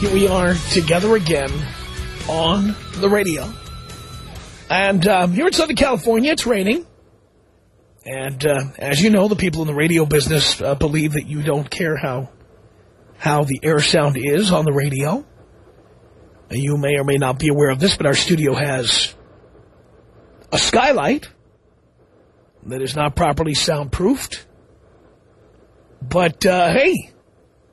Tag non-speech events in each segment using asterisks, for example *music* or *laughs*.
Here we are together again on the radio. And um, here in Southern California, it's raining. And uh, as you know, the people in the radio business uh, believe that you don't care how how the air sound is on the radio. You may or may not be aware of this, but our studio has a skylight that is not properly soundproofed. But, uh, hey,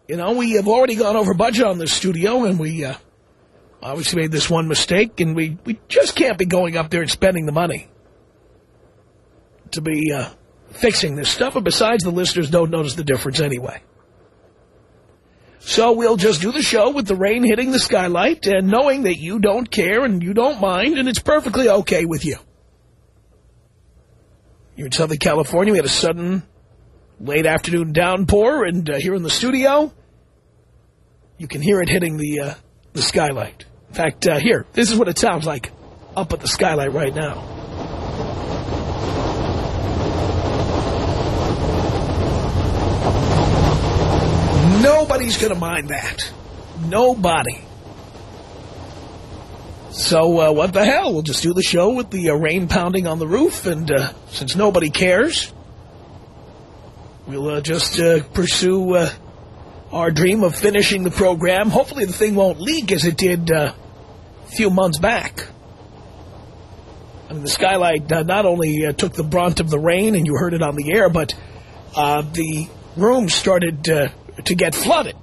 you know, we have already gone over budget on this studio, and we uh, obviously made this one mistake, and we, we just can't be going up there and spending the money to be uh, fixing this stuff. And besides, the listeners don't notice the difference anyway. So we'll just do the show with the rain hitting the skylight and knowing that you don't care and you don't mind and it's perfectly okay with you. You're in Southern California, we had a sudden late afternoon downpour and uh, here in the studio, you can hear it hitting the, uh, the skylight. In fact, uh, here, this is what it sounds like up at the skylight right now. Nobody's going to mind that. Nobody. So uh, what the hell? We'll just do the show with the uh, rain pounding on the roof, and uh, since nobody cares, we'll uh, just uh, pursue uh, our dream of finishing the program. Hopefully the thing won't leak as it did uh, a few months back. I mean, the skylight uh, not only uh, took the brunt of the rain, and you heard it on the air, but the room started to get flooded.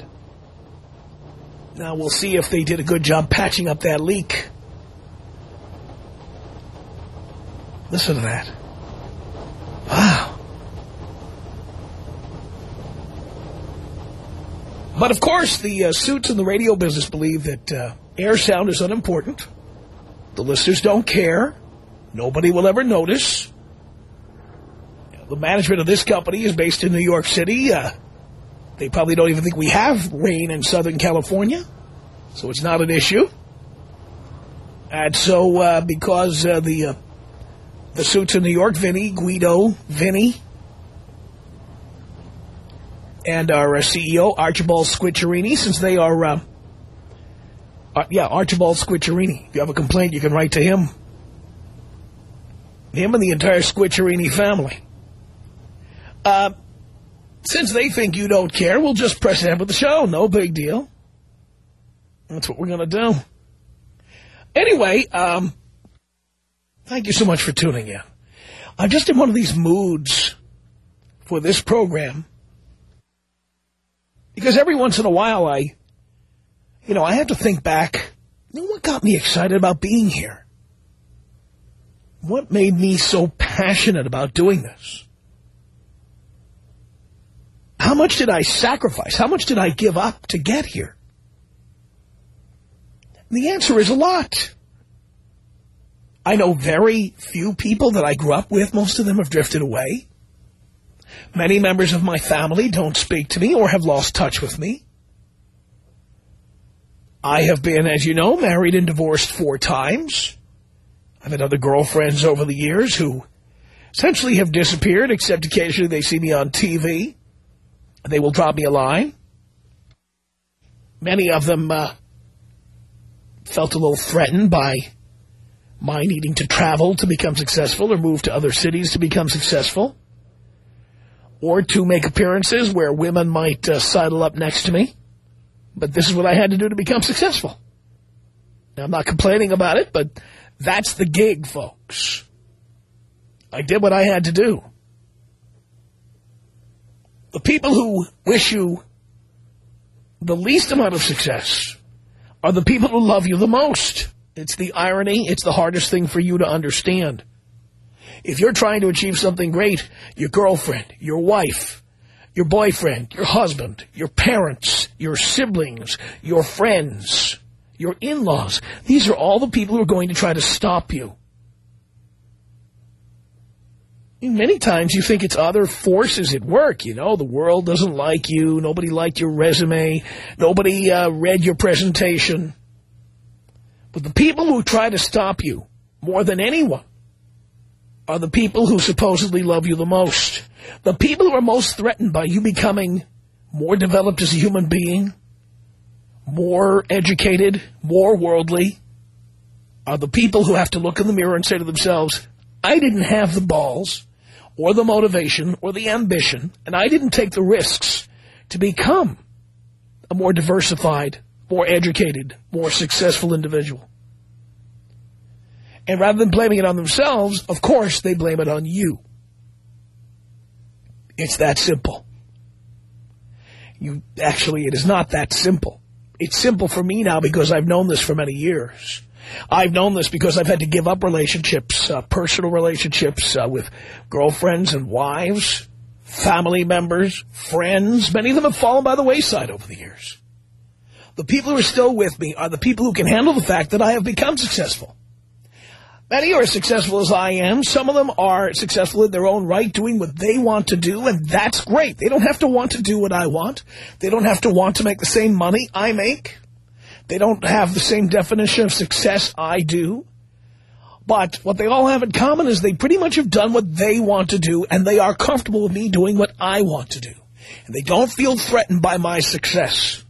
Now we'll see if they did a good job patching up that leak. Listen to that. Wow. But of course, the uh, suits in the radio business believe that uh, air sound is unimportant. The listeners don't care. Nobody will ever notice. The management of this company is based in New York City. Uh, they probably don't even think we have rain in Southern California, so it's not an issue. And so uh, because uh, the uh, the suits in New York, Vinny, Guido, Vinny, and our uh, CEO, Archibald Squiccerini, since they are, uh, uh, yeah, Archibald Squiccerini. If you have a complaint, you can write to him. Him and the entire Squiccerini family. Uh, since they think you don't care, we'll just press ahead with the show. No big deal. That's what we're going to do. Anyway, um, thank you so much for tuning in. I'm just in one of these moods for this program. Because every once in a while I, you know, I have to think back. You know, what got me excited about being here? What made me so passionate about doing this? How much did I sacrifice? How much did I give up to get here? And the answer is a lot. I know very few people that I grew up with. Most of them have drifted away. Many members of my family don't speak to me or have lost touch with me. I have been, as you know, married and divorced four times. I've had other girlfriends over the years who essentially have disappeared, except occasionally they see me on TV. They will drop me a line. Many of them uh, felt a little threatened by my needing to travel to become successful or move to other cities to become successful or to make appearances where women might uh, sidle up next to me. But this is what I had to do to become successful. I'm not complaining about it, but that's the gig, folks. I did what I had to do. The people who wish you the least amount of success are the people who love you the most. It's the irony. It's the hardest thing for you to understand. If you're trying to achieve something great, your girlfriend, your wife, your boyfriend, your husband, your parents, your siblings, your friends, your in-laws, these are all the people who are going to try to stop you. Many times you think it's other forces at work. You know, the world doesn't like you. Nobody liked your resume. Nobody uh, read your presentation. But the people who try to stop you more than anyone are the people who supposedly love you the most. The people who are most threatened by you becoming more developed as a human being, more educated, more worldly, are the people who have to look in the mirror and say to themselves, I didn't have the balls or the motivation or the ambition, and I didn't take the risks to become a more diversified, more educated, more successful individual. And rather than blaming it on themselves, of course, they blame it on you. It's that simple. You Actually, it is not that simple. It's simple for me now because I've known this for many years. I've known this because I've had to give up relationships, uh, personal relationships uh, with girlfriends and wives, family members, friends. Many of them have fallen by the wayside over the years. The people who are still with me are the people who can handle the fact that I have become successful. Many are as successful as I am. Some of them are successful in their own right, doing what they want to do, and that's great. They don't have to want to do what I want. They don't have to want to make the same money I make. They don't have the same definition of success I do. But what they all have in common is they pretty much have done what they want to do, and they are comfortable with me doing what I want to do. And they don't feel threatened by my success.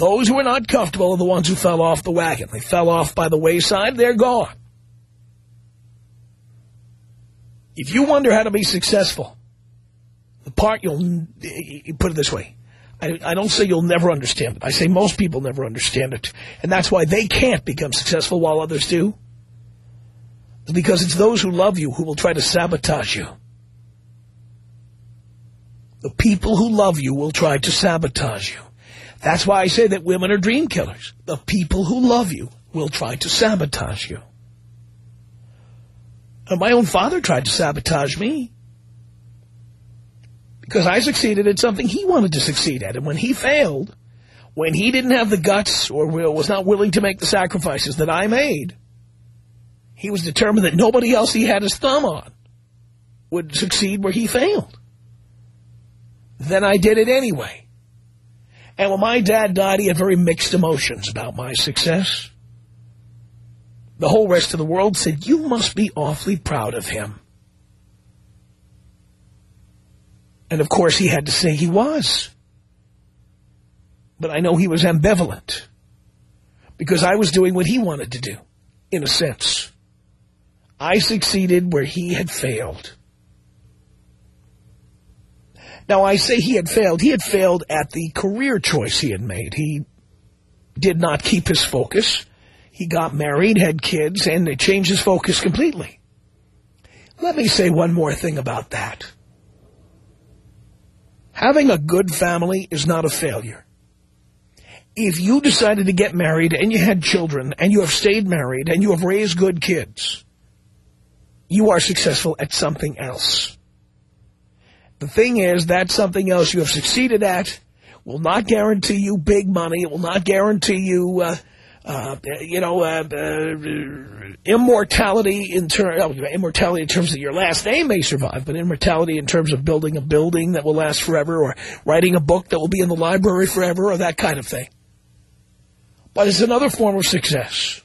Those who are not comfortable are the ones who fell off the wagon. They fell off by the wayside, they're gone. If you wonder how to be successful, the part you'll, put it this way, I, I don't say you'll never understand it. I say most people never understand it. And that's why they can't become successful while others do. Because it's those who love you who will try to sabotage you. The people who love you will try to sabotage you. That's why I say that women are dream killers. The people who love you will try to sabotage you. And my own father tried to sabotage me because I succeeded at something he wanted to succeed at. And when he failed, when he didn't have the guts or was not willing to make the sacrifices that I made, he was determined that nobody else he had his thumb on would succeed where he failed. Then I did it anyway. And when my dad died, he had very mixed emotions about my success. The whole rest of the world said, you must be awfully proud of him. And, of course, he had to say he was. But I know he was ambivalent because I was doing what he wanted to do, in a sense. I succeeded where he had failed. Now, I say he had failed. He had failed at the career choice he had made. He did not keep his focus. He got married, had kids, and it changed his focus completely. Let me say one more thing about that. Having a good family is not a failure. If you decided to get married and you had children and you have stayed married and you have raised good kids, you are successful at something else. The thing is, that something else you have succeeded at will not guarantee you big money. It will not guarantee you uh, uh, you know, uh, uh, immortality in terms oh, immortality in terms of your last name may survive, but immortality in terms of building a building that will last forever, or writing a book that will be in the library forever, or that kind of thing. But it's another form of success.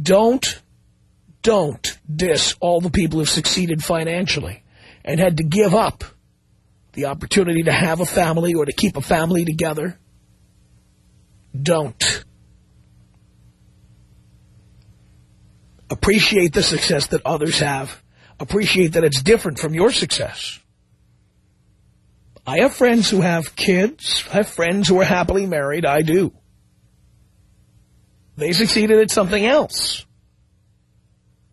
Don't, don't diss all the people who've succeeded financially and had to give up the opportunity to have a family or to keep a family together. Don't. Appreciate the success that others have. Appreciate that it's different from your success. I have friends who have kids. I have friends who are happily married. I do. They succeeded at something else.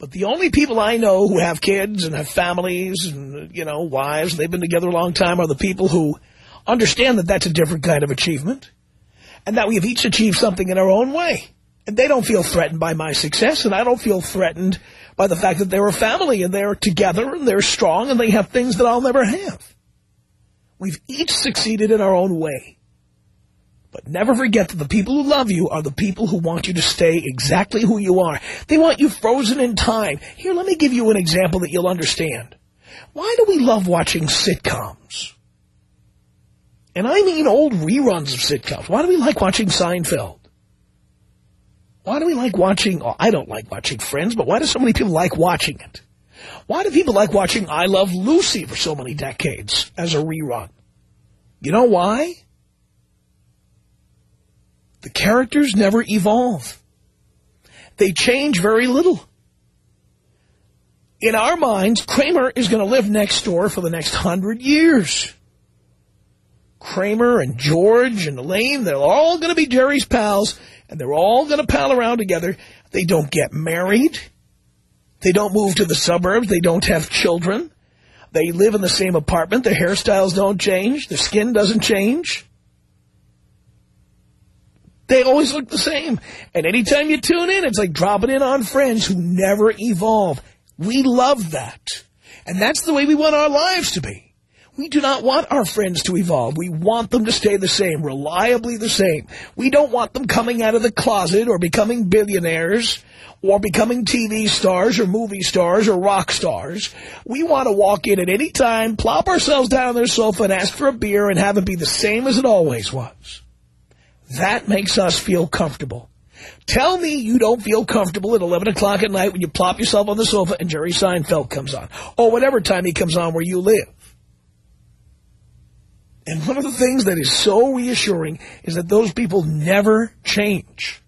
But the only people I know who have kids and have families and, you know, wives, they've been together a long time, are the people who understand that that's a different kind of achievement and that we have each achieved something in our own way. And they don't feel threatened by my success, and I don't feel threatened by the fact that they're a family and they're together and they're strong and they have things that I'll never have. We've each succeeded in our own way. But never forget that the people who love you are the people who want you to stay exactly who you are. They want you frozen in time. Here, let me give you an example that you'll understand. Why do we love watching sitcoms? And I mean old reruns of sitcoms. Why do we like watching Seinfeld? Why do we like watching, oh, I don't like watching Friends, but why do so many people like watching it? Why do people like watching I Love Lucy for so many decades as a rerun? You know why? The characters never evolve. They change very little. In our minds, Kramer is going to live next door for the next hundred years. Kramer and George and Elaine, they're all going to be Jerry's pals, and they're all going to pal around together. They don't get married. They don't move to the suburbs. They don't have children. They live in the same apartment. Their hairstyles don't change. Their skin doesn't change. They always look the same. And anytime you tune in, it's like dropping in on friends who never evolve. We love that. And that's the way we want our lives to be. We do not want our friends to evolve. We want them to stay the same, reliably the same. We don't want them coming out of the closet or becoming billionaires or becoming TV stars or movie stars or rock stars. We want to walk in at any time, plop ourselves down on their sofa and ask for a beer and have it be the same as it always was. That makes us feel comfortable. Tell me you don't feel comfortable at 11 o'clock at night when you plop yourself on the sofa and Jerry Seinfeld comes on. Or whatever time he comes on where you live. And one of the things that is so reassuring is that those people never change.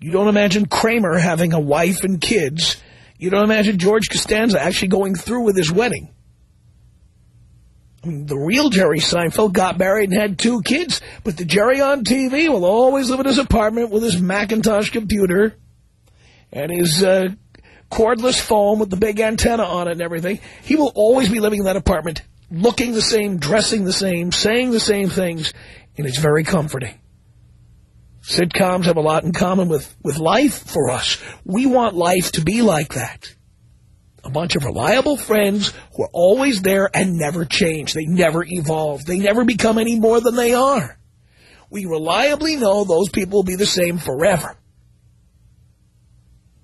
You don't imagine Kramer having a wife and kids. You don't imagine George Costanza actually going through with his wedding. The real Jerry Seinfeld got married and had two kids, but the Jerry on TV will always live in his apartment with his Macintosh computer and his uh, cordless phone with the big antenna on it and everything. He will always be living in that apartment, looking the same, dressing the same, saying the same things, and it's very comforting. Sitcoms have a lot in common with, with life for us. We want life to be like that. A bunch of reliable friends who are always there and never change. They never evolve. They never become any more than they are. We reliably know those people will be the same forever.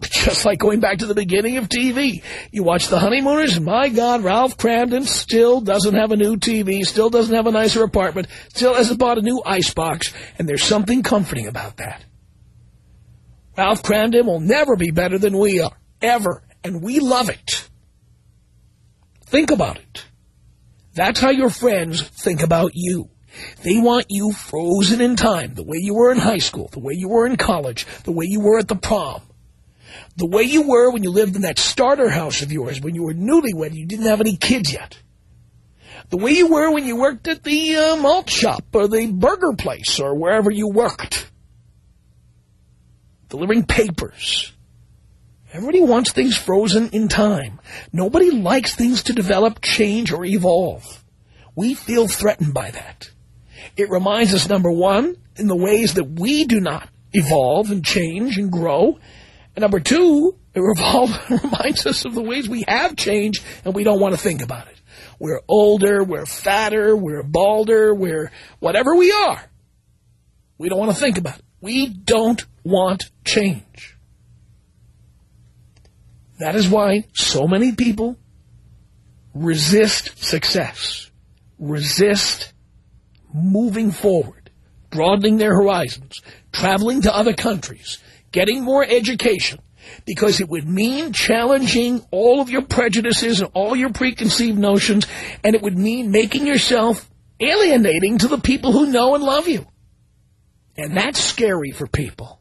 *laughs* Just like going back to the beginning of TV. You watch The Honeymooners, and my God, Ralph Kramden still doesn't have a new TV, still doesn't have a nicer apartment, still hasn't bought a new icebox, and there's something comforting about that. Ralph Kramden will never be better than we are, ever, and we love it. Think about it. That's how your friends think about you. They want you frozen in time, the way you were in high school, the way you were in college, the way you were at the prom, the way you were when you lived in that starter house of yours, when you were newlywed, and you didn't have any kids yet. The way you were when you worked at the uh, malt shop or the burger place or wherever you worked. Delivering papers. Everybody wants things frozen in time. Nobody likes things to develop, change, or evolve. We feel threatened by that. It reminds us, number one, in the ways that we do not evolve and change and grow. And number two, it *laughs* reminds us of the ways we have changed and we don't want to think about it. We're older, we're fatter, we're balder, we're whatever we are. We don't want to think about it. We don't want change. That is why so many people resist success, resist moving forward, broadening their horizons, traveling to other countries, getting more education, because it would mean challenging all of your prejudices and all your preconceived notions, and it would mean making yourself alienating to the people who know and love you. And that's scary for people.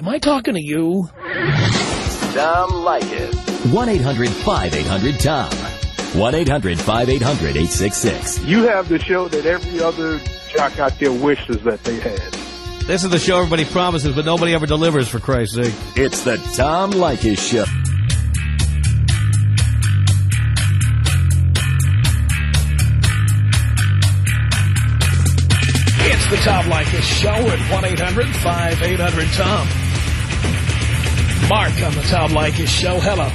Am I talking to you? Tom Leykis. 1-800-5800-TOM. 1-800-5800-866. You have the show that every other jock out there wishes that they had. This is the show everybody promises, but nobody ever delivers, for Christ's sake. It's the Tom Leykis Show. It's the Tom Leykis Show at 1-800-5800-TOM. Mark on the Tom Leykis Show. Hello.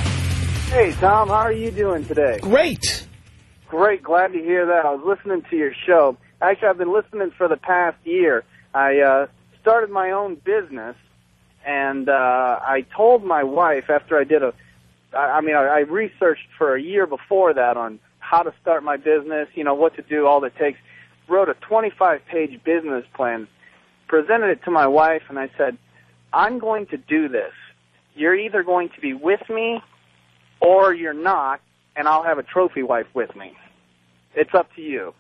Hey, Tom, how are you doing today? Great. Great, glad to hear that. I was listening to your show. Actually, I've been listening for the past year. I uh, started my own business, and uh, I told my wife after I did a, I, I mean, I, I researched for a year before that on how to start my business, you know, what to do, all that takes. Wrote a 25-page business plan, presented it to my wife, and I said, I'm going to do this. You're either going to be with me or you're not, and I'll have a trophy wife with me. It's up to you.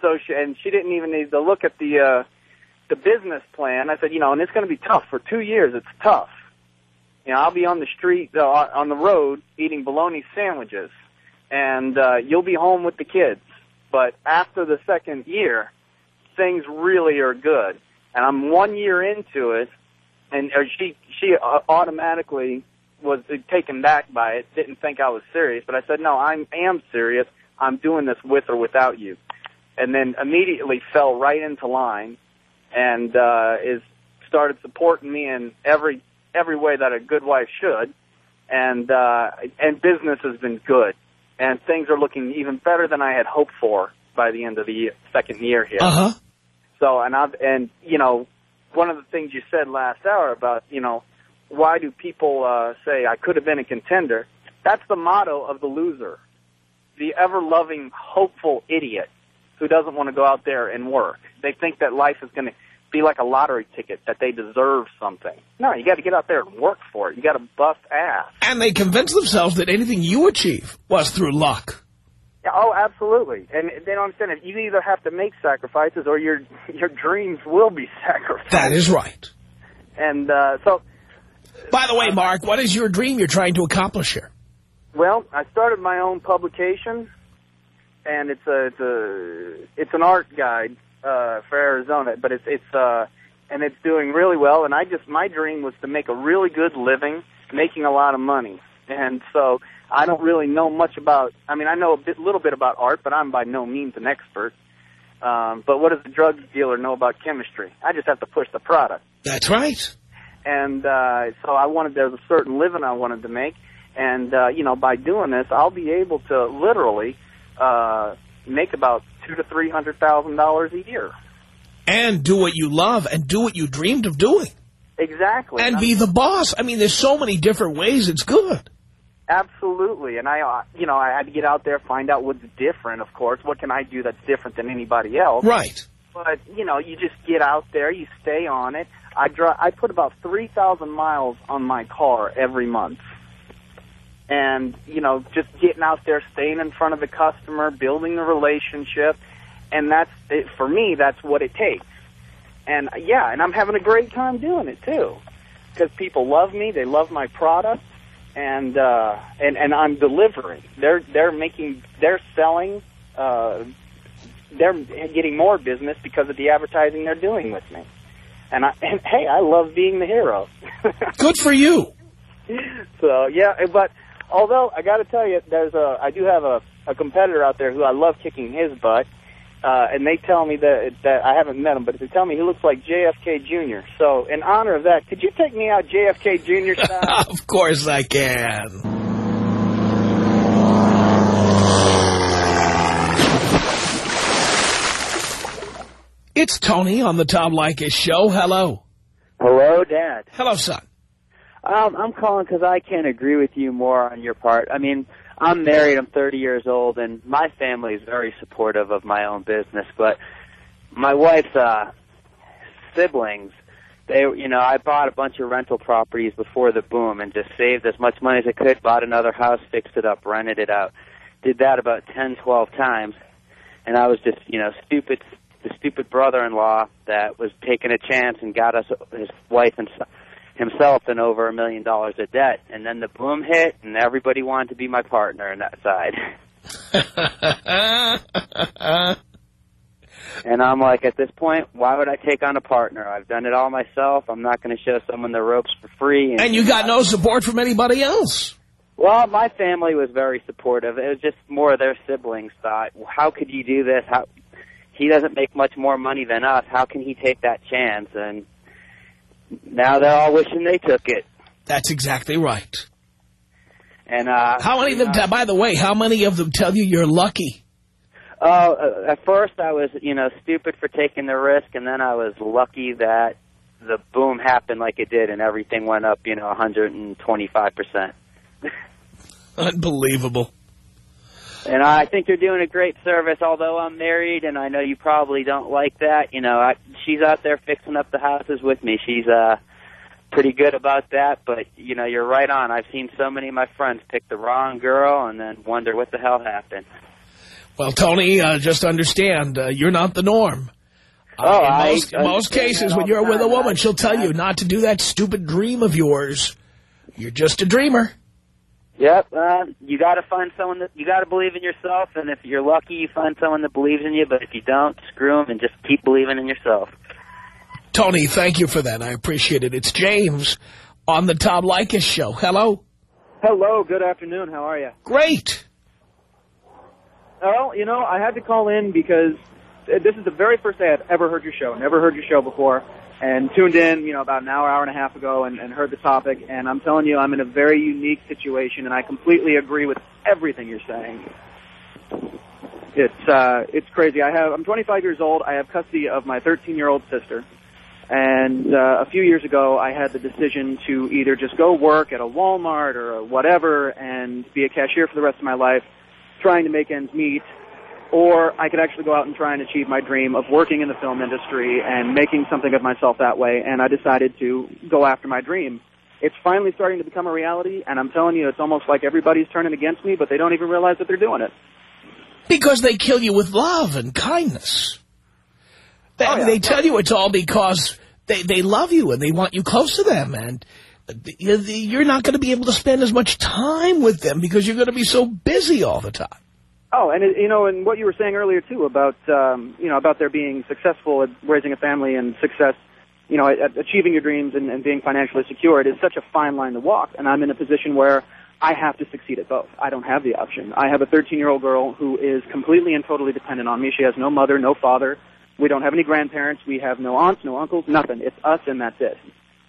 So she, and she didn't even need to look at the uh, the business plan. I said, you know, and it's going to be tough for two years. It's tough. You know, I'll be on the street, uh, on the road, eating bologna sandwiches, and uh, you'll be home with the kids. But after the second year, things really are good. And I'm one year into it, and or she she uh, automatically was taken back by it. Didn't think I was serious, but I said, no, I am serious. I'm doing this with or without you. And then immediately fell right into line, and uh, is started supporting me in every every way that a good wife should. And uh, and business has been good and things are looking even better than I had hoped for by the end of the year, second year here. Uh-huh. So, and I've, and, you know, one of the things you said last hour about, you know, why do people uh, say I could have been a contender? That's the motto of the loser, the ever-loving, hopeful idiot who doesn't want to go out there and work. They think that life is going to be like a lottery ticket, that they deserve something. No, you got to get out there and work for it. You got to bust ass. And they convince themselves that anything you achieve was through luck. Oh, absolutely. And they don't understand it. You either have to make sacrifices or your *laughs* your dreams will be *laughs* sacrificed. That is right. And uh, so... By the way, Mark, what is your dream you're trying to accomplish here? Well, I started my own publication, and it's a it's a it's an art guide uh, for Arizona, but it's it's uh, and it's doing really well. And I just my dream was to make a really good living, making a lot of money. And so I don't really know much about. I mean, I know a bit, little bit about art, but I'm by no means an expert. Um, but what does a drug dealer know about chemistry? I just have to push the product. That's right. And uh, so I wanted there's a certain living I wanted to make, and uh, you know by doing this I'll be able to literally uh, make about two to three hundred thousand dollars a year. And do what you love and do what you dreamed of doing. Exactly. And be the boss. I mean, there's so many different ways it's good. Absolutely. And I, uh, you know, I had to get out there, find out what's different, of course. What can I do that's different than anybody else? Right. But, you know, you just get out there, you stay on it. I drive, I put about 3,000 miles on my car every month. And, you know, just getting out there, staying in front of the customer, building the relationship. And that's, it, for me, that's what it takes. And, yeah, and I'm having a great time doing it, too. Because people love me, they love my product, and, uh, and, and I'm delivering. They're, they're making, they're selling, uh, they're getting more business because of the advertising they're doing with me. And, I, and hey, I love being the hero. *laughs* Good for you. So, yeah, but although I got to tell you, there's a, I do have a, a competitor out there who I love kicking his butt. Uh, and they tell me that that I haven't met him, but they tell me he looks like JFK Jr. So, in honor of that, could you take me out JFK Jr. style? *laughs* of course I can. It's Tony on the Tom Leykis show. Hello. Hello, Dad. Hello, son. Um, I'm calling because I can't agree with you more on your part. I mean, I'm married. I'm 30 years old, and my family is very supportive of my own business. But my wife's uh, siblings, they, you know, I bought a bunch of rental properties before the boom and just saved as much money as I could. Bought another house, fixed it up, rented it out. Did that about 10, 12 times, and I was just, you know, stupid, the stupid brother-in-law that was taking a chance and got us his wife and son himself in over a million dollars of debt. And then the boom hit, and everybody wanted to be my partner on that side. *laughs* And I'm like, at this point, why would I take on a partner? I've done it all myself. I'm not going to show someone the ropes for free. And, And you got no support from anybody else. Well, my family was very supportive. It was just more of their siblings thought, how could you do this? How he doesn't make much more money than us. How can he take that chance? And now they're all wishing they took it. That's exactly right. And uh How many of them, uh, by the way, how many of them tell you you're lucky? Oh, uh, at first I was, you know, stupid for taking the risk, and then I was lucky that the boom happened like it did, and everything went up, you know, 125 percent. *laughs* Unbelievable. And I think they're doing a great service. Although I'm married, and I know you probably don't like that. You know, I, she's out there fixing up the houses with me. She's uh pretty good about that. But you know, you're right on. I've seen so many of my friends pick the wrong girl and then wonder what the hell happened. Well, Tony, uh, just understand, uh, you're not the norm. Uh, Oh, in I most, in most cases, when you're with a woman, she'll tell you not to do that stupid dream of yours. You're just a dreamer. Yep, uh, you got to find someone that you got to believe in yourself, and if you're lucky, you find someone that believes in you. But if you don't, screw them and just keep believing in yourself. Tony, thank you for that. I appreciate it. It's James on the Tom Leykis Show. Hello. Hello, good afternoon. How are you? Great. Well, you know, I had to call in because uh, this is the very first day I've ever heard your show. Never heard your show before, and tuned in, you know, about an hour, hour and a half ago, and, and heard the topic. And I'm telling you, I'm in a very unique situation, and I completely agree with everything you're saying. It's uh, it's crazy. I have I'm 25 years old. I have custody of my 13 year old sister. And uh, a few years ago, I had the decision to either just go work at a Walmart or a whatever and be a cashier for the rest of my life, trying to make ends meet, or I could actually go out and try and achieve my dream of working in the film industry and making something of myself that way. And I decided to go after my dream. It's finally starting to become a reality, and I'm telling you, it's almost like everybody's turning against me, but they don't even realize that they're doing it. Because they kill you with love and kindness. They, Oh, yeah. they tell you it's all because they, they love you and they want you close to them. And you- you're not going to be able to spend as much time with them because you're going to be so busy all the time. Oh, and it, you know, and what you were saying earlier too about um, you know about there being successful at raising a family and success, you know, at, at achieving your dreams and, and being financially secure. It is such a fine line to walk, and I'm in a position where I have to succeed at both. I don't have the option. I have a 13 year old girl who is completely and totally dependent on me. She has no mother, no father. We don't have any grandparents. We have no aunts, no uncles, nothing. It's us, and that's it.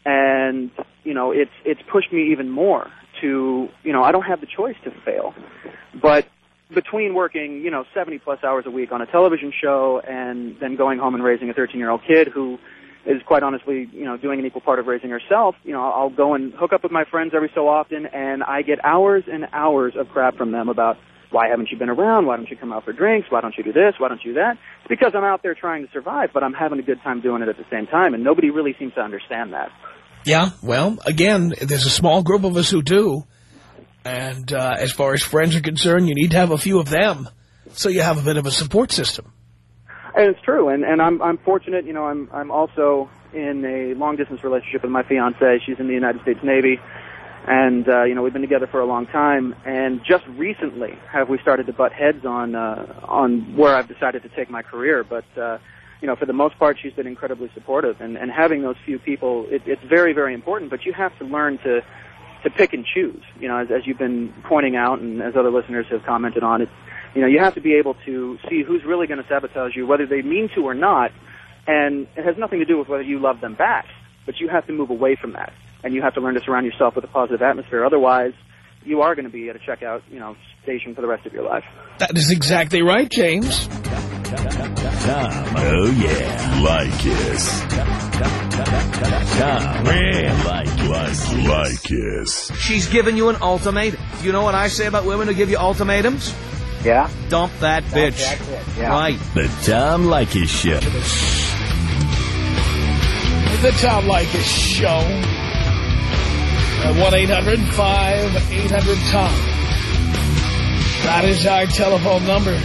And you know, it's it's pushed me even more to you know I don't have the choice to fail, but between working, you know, 70 plus hours a week on a television show and then going home and raising a 13 year old kid who is quite honestly, you know, doing an equal part of raising herself, you know, I'll go and hook up with my friends every so often and I get hours and hours of crap from them about why haven't you been around? Why don't you come out for drinks? Why don't you do this? Why don't you do that? It's because I'm out there trying to survive, but I'm having a good time doing it at the same time and nobody really seems to understand that. Yeah, well, again, there's a small group of us who do. And uh, as far as friends are concerned, you need to have a few of them so you have a bit of a support system. And it's true, and and I'm I'm fortunate. You know, I'm I'm also in a long distance relationship with my fiance. She's in the United States Navy, and uh, you know we've been together for a long time. And just recently have we started to butt heads on uh, on where I've decided to take my career. But uh, you know, for the most part, she's been incredibly supportive, and and having those few people, it, it's very very important. But you have to learn to to pick and choose. You know, as, as you've been pointing out, and as other listeners have commented on it, you know, you have to be able to see who's really going to sabotage you, whether they mean to or not. And it has nothing to do with whether you love them back, but you have to move away from that, and you have to learn to surround yourself with a positive atmosphere. Otherwise, you are going to be at a checkout, you know, station for the rest of your life. That is exactly right, James. Tom, oh yeah, like Tom, yeah, Leykis. Leykis. She's giving you an ultimatum. You know what I say about women who give you ultimatums? Yeah. Dump that bitch. Yeah. Right. The Tom Leykis Show. The Tom Leykis Show. At 1-800-5800-TOM. That is our telephone number.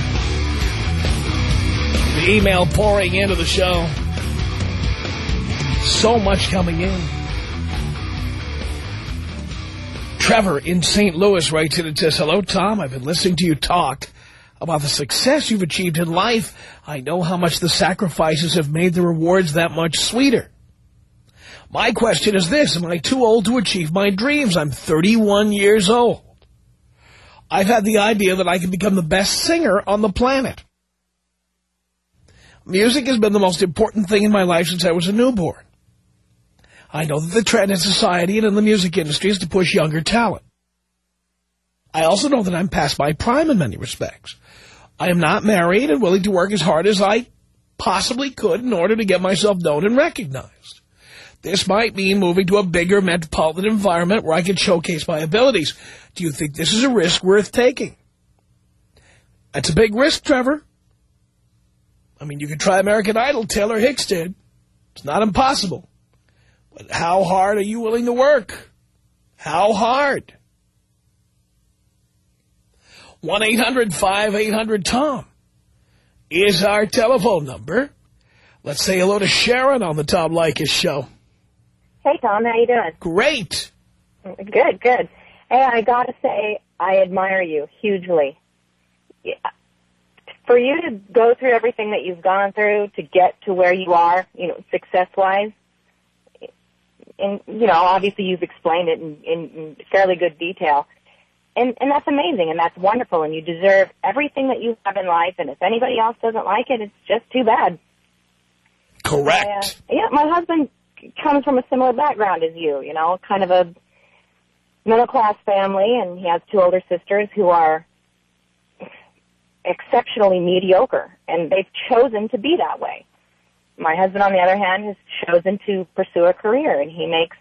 The email pouring into the show. So much coming in. Trevor in St. Louis writes in and says, Hello, Tom. I've been listening to you talk about the success you've achieved in life, I know how much the sacrifices have made the rewards that much sweeter. My question is this, am I too old to achieve my dreams? I'm 31 years old. I've had the idea that I can become the best singer on the planet. Music has been the most important thing in my life since I was a newborn. I know that the trend in society and in the music industry is to push younger talent. I also know that I'm past my prime in many respects. I am not married and willing to work as hard as I possibly could in order to get myself known and recognized. This might mean moving to a bigger metropolitan environment where I can showcase my abilities. Do you think this is a risk worth taking? That's a big risk, Trevor. I mean, you could try American Idol. Taylor Hicks did. It's not impossible. But how hard are you willing to work? How hard? 1-800-5800-TOM is our telephone number. Let's say hello to Sharon on the Tom Leykis show. Hey, Tom. How you doing? Great. Good, good. Hey, I got to say, I admire you hugely. For you to go through everything that you've gone through to get to where you are, you know, success-wise, and, you know, obviously you've explained it in, in, in fairly good detail. And, and that's amazing and that's wonderful and you deserve everything that you have in life and if anybody else doesn't like it, it's just too bad. Correct. Uh, yeah, my husband comes from a similar background as you, you know, kind of a middle class family and he has two older sisters who are exceptionally mediocre and they've chosen to be that way. My husband, on the other hand, has chosen to pursue a career and he makes,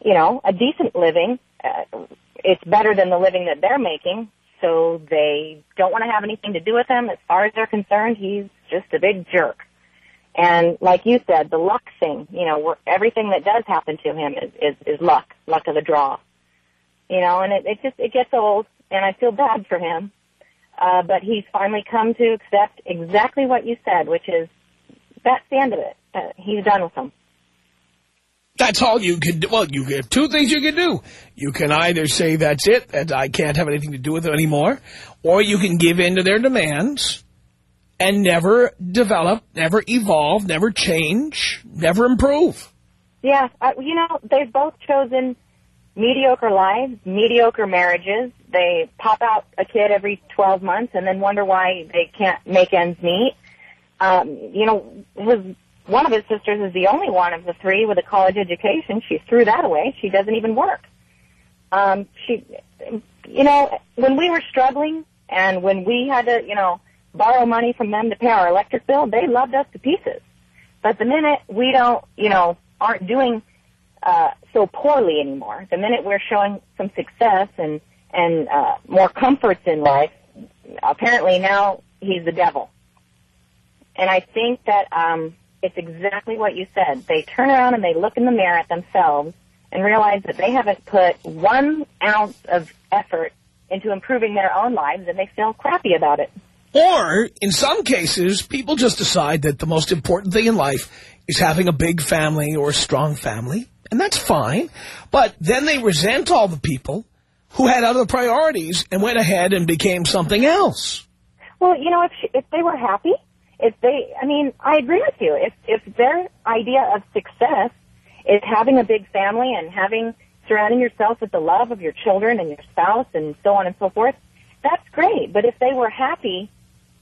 you know, a decent living. Uh, it's better than the living that they're making, so they don't want to have anything to do with him. As far as they're concerned, he's just a big jerk. And like you said, the luck thing, you know, everything that does happen to him is, is, is luck, luck of the draw. You know, and it, it just, it gets old, and I feel bad for him. Uh, but he's finally come to accept exactly what you said, which is, that's the end of it. Uh, he's done with them. That's all you can do. Well, you have two things you can do. You can either say, that's it, and I can't have anything to do with it anymore, or you can give in to their demands and never develop, never evolve, never change, never improve. Yeah, uh, you know, they've both chosen mediocre lives, mediocre marriages. They pop out a kid every 12 months and then wonder why they can't make ends meet. Um, you know, his one of his sisters is the only one of the three with a college education. She threw that away. She doesn't even work. Um, she, you know, when we were struggling and when we had to, you know, borrow money from them to pay our electric bill, they loved us to pieces. But the minute we don't, you know, aren't doing uh, so poorly anymore, the minute we're showing some success and and uh, more comforts in life, apparently now he's the devil. And I think that um, it's exactly what you said. They turn around and they look in the mirror at themselves and realize that they haven't put one ounce of effort into improving their own lives and they feel crappy about it. Or, in some cases, people just decide that the most important thing in life is having a big family or a strong family, and that's fine. But then they resent all the people who had other priorities and went ahead and became something else. Well, you know, if she, if they were happy, if they, I mean, I agree with you. If if their idea of success is having a big family and having surrounding yourself with the love of your children and your spouse and so on and so forth, that's great. But if they were happy,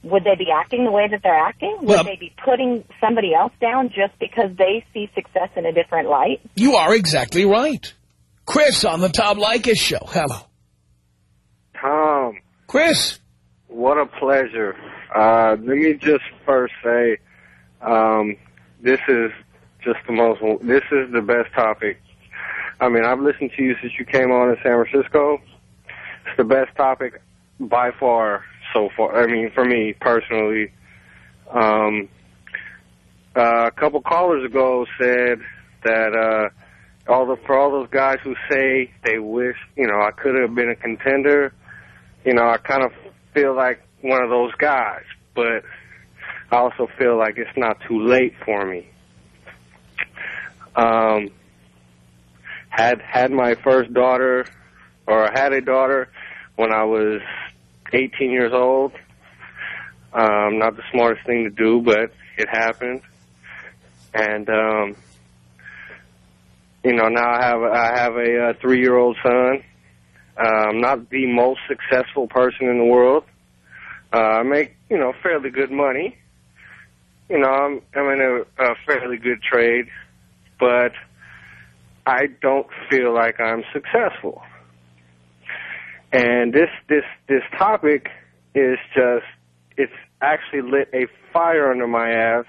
would they be acting the way that they're acting? Would Well- they be putting somebody else down just because they see success in a different light? You are exactly right. Chris on the Tom Leykis show. Hello. Tom, Chris. What a pleasure. Uh, let me just first say, um, this is just the most, this is the best topic. I mean, I've listened to you since you came on in San Francisco. It's the best topic by far so far. I mean, for me personally. Um, uh, a couple callers ago said that, uh, all the, for all those guys who say they wish, you know, I could have been a contender, you know, I kind of feel like one of those guys, but I also feel like it's not too late for me. Um, had had my first daughter, or had a daughter when I was 18 years old. Um, not the smartest thing to do, but it happened. And um, you know, now I have I have a, uh three-year-old son. Uh, I'm not the most successful person in the world. Uh, I make you know fairly good money. You know, I'm I'm in a, a fairly good trade, but I don't feel like I'm successful. And this this this topic is just it's actually lit a fire under my ass.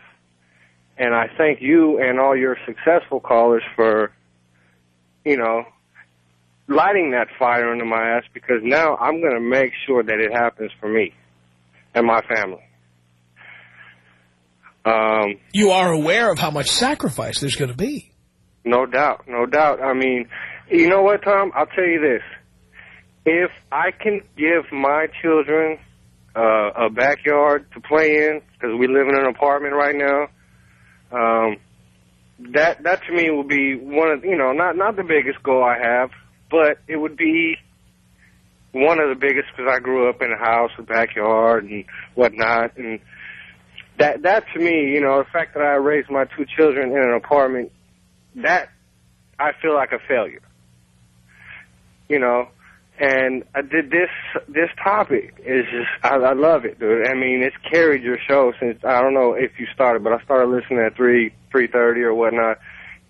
And I thank you and all your successful callers for, you know, lighting that fire under my ass because now I'm going to make sure that it happens for me and my family. Um, You are aware of how much sacrifice there's going to be. no doubt, no doubt. I mean, you know what, Tom? I'll tell you this. If I can give my children uh, a backyard to play in, because we live in an apartment right now, um, that that to me will be one of you know not not the biggest goal I have, but it would be one of the biggest because I grew up in a house with backyard and whatnot, and that that to me, you know, the fact that I raised my two children in an apartment, that I feel like a failure. You know, and I did this this topic is just I, I love it, dude. I mean, it's carried your show since I don't know if you started, but I started listening at three three thirty or whatnot,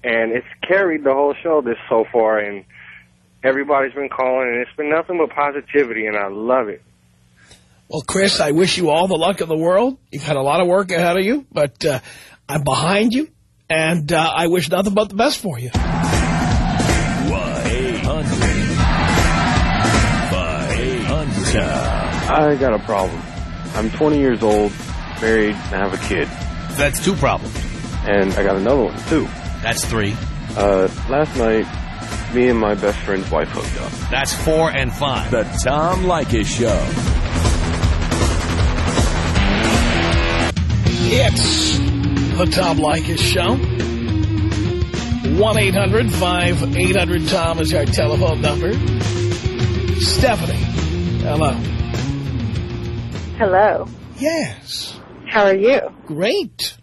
and it's carried the whole show this so far, and everybody's been calling, and it's been nothing but positivity, and I love it. Well, Chris, I wish you all the luck in the world. You've had a lot of work ahead of you, but uh, I'm behind you, and uh, I wish nothing but the best for you. 1-800-5800-TOM. I got a problem. I'm 20 years old, married, and I have a kid. That's two problems. And I got another one, too. That's three. Uh, last night, me and my best friend's wife hooked up. That's four and five. The Tom Leykis Show. It's the Tom Leykis Show. 1-800-5800-TOM is our telephone number. Stephanie, hello. Hello. Yes. How are you? Great.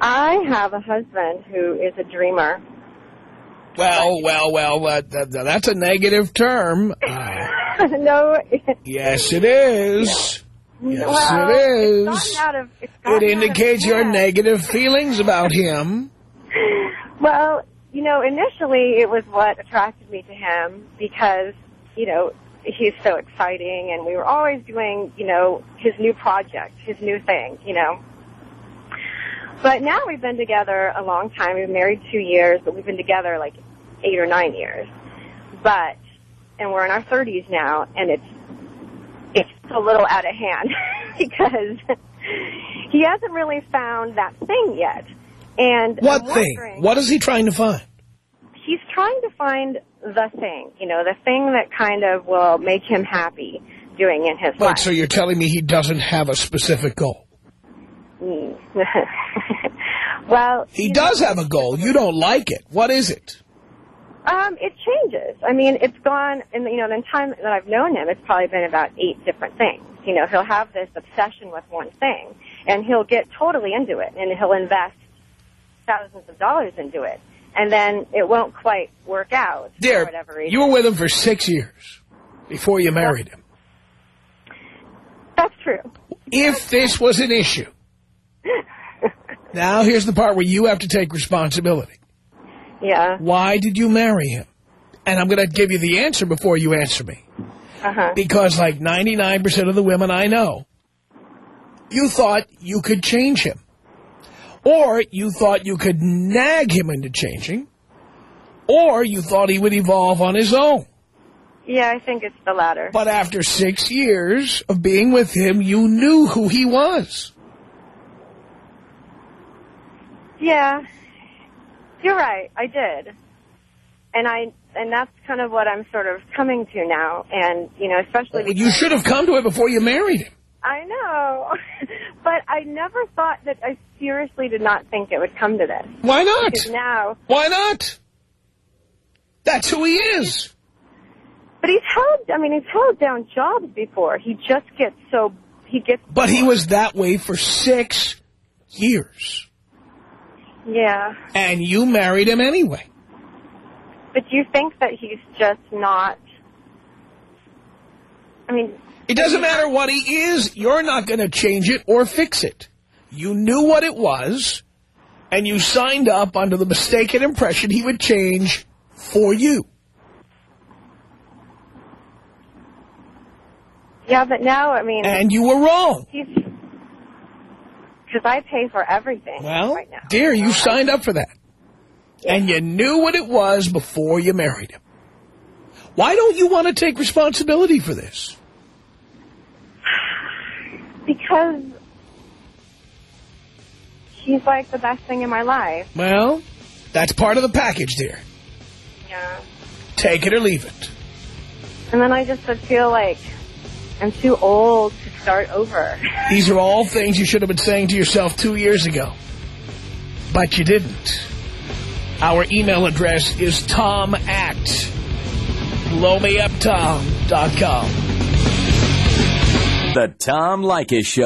I have a husband who is a dreamer. Well, well, well, that, that, that's a negative term. Uh, *laughs* no. yes, it is. Yes, well, it is. It's gotten out of, It gotten out of indicates your negative feelings about him. Well, you know, initially it was what attracted me to him because, you know, he's so exciting and we were always doing, you know, his new project, his new thing, you know. But now we've been together a long time. We've been married two years, but we've been together like eight or nine years. But, and we're in our thirties now and it's, it's a little out of hand *laughs* because he hasn't really found that thing yet. And What thing? What is he trying to find? he's trying to find the thing, you know, the thing that kind of will make him happy doing in his Wait, life. so you're telling me he doesn't have a specific goal? Mm. *laughs* well, He does have a goal. You don't like it. What is it? Um, it changes. I mean, it's gone, in the, you know, the time that I've known him, it's probably been about eight different things. You know, he'll have this obsession with one thing, and he'll get totally into it, and he'll invest thousands of dollars into it, and then it won't quite work out for Dear, whatever reason. you were with him for six years before you married him. That's true. If this was an issue, *laughs* now here's the part where you have to take responsibility. Yeah. Why did you marry him? And I'm going to give you the answer before you answer me. Uh-huh. Because like 99% of the women I know, you thought you could change him. Or you thought you could nag him into changing. Or you thought he would evolve on his own. Yeah, I think it's the latter. But after six years of being with him, you knew who he was. Yeah, you're right. I did, and I and that's kind of what I'm sort of coming to now. And you know, especially Well, you should have come to it before you married him. I know, *laughs* but I never thought that. I seriously did not think it would come to this. Why not? Because now, Why not? That's who he is. but he's held. I mean, he's held down jobs before. He just gets so. He he gets. But he was that way for six years. Yeah. And you married him anyway. But do you think that he's just not? I mean, It doesn't matter what he is. You're not going to change it or fix it. You knew what it was, and you signed up under the mistaken impression he would change for you. yeah, but now I mean, And you were wrong. he's because I pay for everything Well, right now. dear, you signed up for that. And you knew what it was before you married him. Why don't you want to take responsibility for this? Because he's like the best thing in my life. Well, that's part of the package, dear. Yeah. Take it or leave it. And then I just feel like I'm too old to start over. These are all things you should have been saying to yourself two years ago. But you didn't. Our email address is tom at blowmeuptom.com. The Tom Leykis Show.